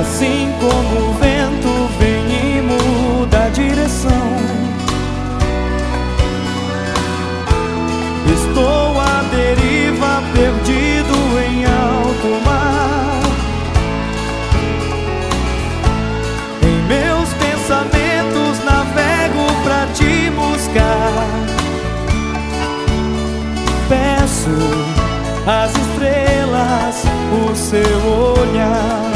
Assim como o vento vem e muda a direção. Estou à deriva, perdido em alto mar. Em meus pensamentos navego pra te buscar. Peço às estrelas o seu olhar.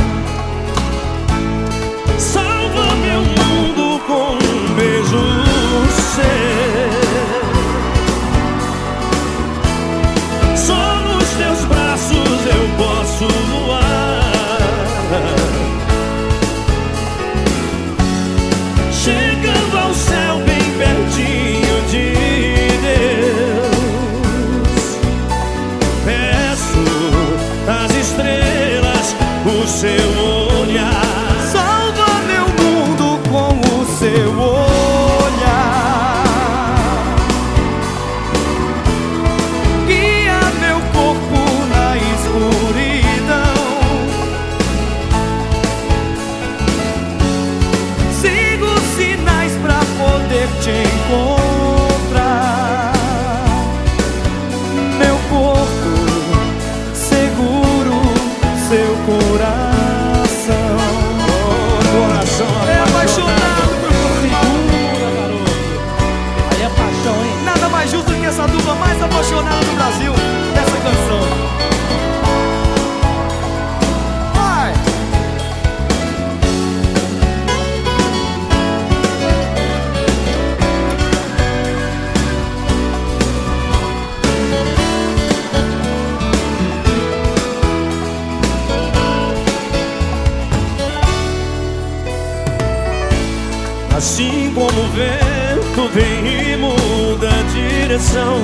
Assim como o vento vem e muda a direção.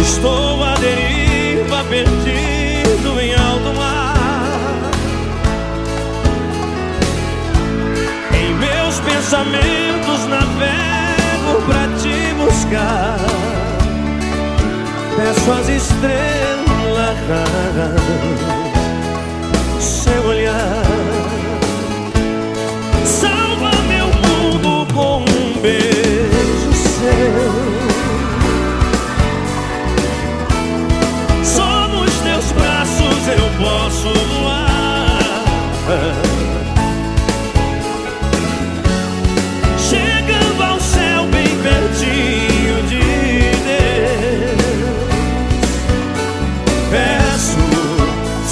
Estou à deriva, perdido em alto mar. Em meus pensamentos navego pra te buscar. Peço às estrelas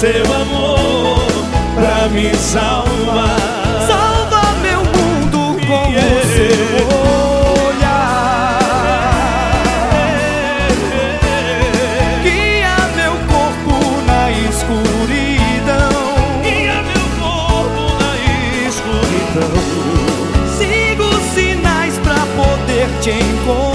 seu amor pra me salvar. Salva meu mundo com o seu olhar. Guia meu corpo na escuridão. Guia meu corpo na escuridão. Sigo sinais pra poder te encontrar.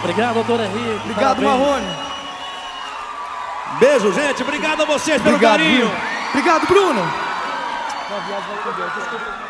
Obrigado, doutor Henrique. Obrigado, Parabéns. Marrone. Beijo, gente. Obrigado a vocês pelo Obrigado, carinho. Bruno. Obrigado, Bruno. Uma viagem vai com Deus. Desculpa.